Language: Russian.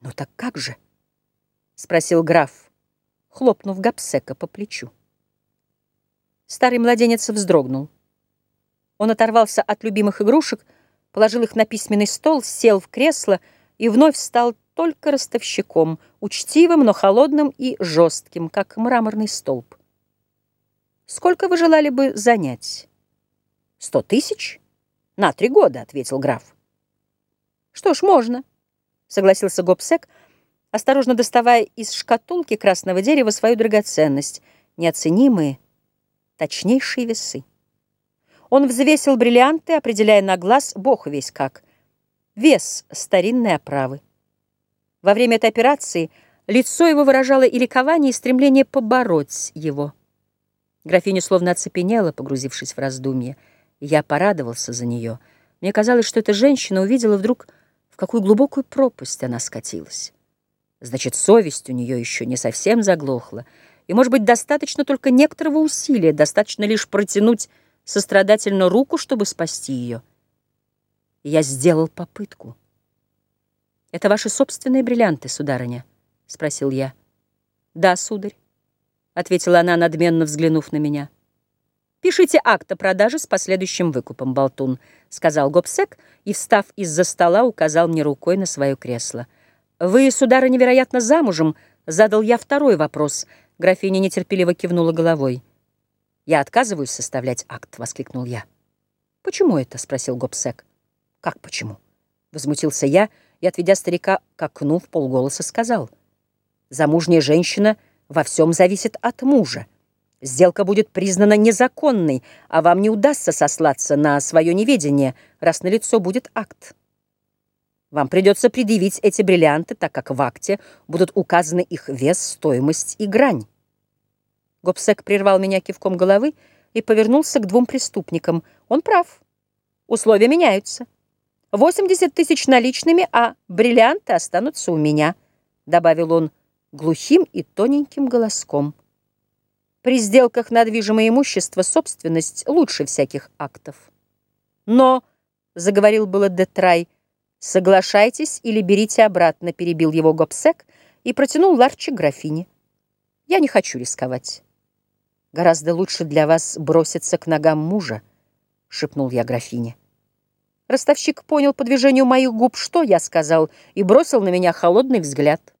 «Ну так как же?» — спросил граф, хлопнув Гапсека по плечу. Старый младенец вздрогнул. Он оторвался от любимых игрушек, положил их на письменный стол, сел в кресло и вновь стал только ростовщиком, учтивым, но холодным и жестким, как мраморный столб. «Сколько вы желали бы занять?» «Сто тысяч?» «На три года», — ответил граф. «Что ж, можно», — согласился Гобсек, осторожно доставая из шкатулки красного дерева свою драгоценность, неоценимые, точнейшие весы. Он взвесил бриллианты, определяя на глаз, бог весь как, вес старинной оправы. Во время этой операции лицо его выражало и ликование, и стремление побороть его. Графиня словно оцепенела, погрузившись в раздумье. Я порадовался за нее. Мне казалось, что эта женщина увидела вдруг, в какую глубокую пропасть она скатилась. Значит, совесть у нее еще не совсем заглохла, и, может быть, достаточно только некоторого усилия, достаточно лишь протянуть сострадательно руку, чтобы спасти ее. И я сделал попытку. «Это ваши собственные бриллианты, сударыня?» — спросил я. «Да, сударь», — ответила она, надменно взглянув на меня. «Пишите акт о продаже с последующим выкупом, болтун», — сказал Гобсек и, встав из-за стола, указал мне рукой на свое кресло. «Вы, сударыня, невероятно замужем?» — задал я второй вопрос. Графиня нетерпеливо кивнула головой. «Я отказываюсь составлять акт», — воскликнул я. «Почему это?» — спросил Гобсек. «Как почему?» — возмутился я и, отведя старика к окну, в полголоса сказал. «Замужняя женщина во всем зависит от мужа. Сделка будет признана незаконной, а вам не удастся сослаться на свое неведение, раз на лицо будет акт». Вам придется предъявить эти бриллианты, так как в акте будут указаны их вес, стоимость и грань. Гобсек прервал меня кивком головы и повернулся к двум преступникам. Он прав. Условия меняются. 80 тысяч наличными, а бриллианты останутся у меня, добавил он глухим и тоненьким голоском. При сделках на движимое имущество собственность лучше всяких актов. Но, заговорил было Детрай, «Соглашайтесь или берите обратно», — перебил его Гобсек и протянул ларчик графине. «Я не хочу рисковать. Гораздо лучше для вас броситься к ногам мужа», — шепнул я графине. Ростовщик понял по движению моих губ, что я сказал, и бросил на меня холодный взгляд.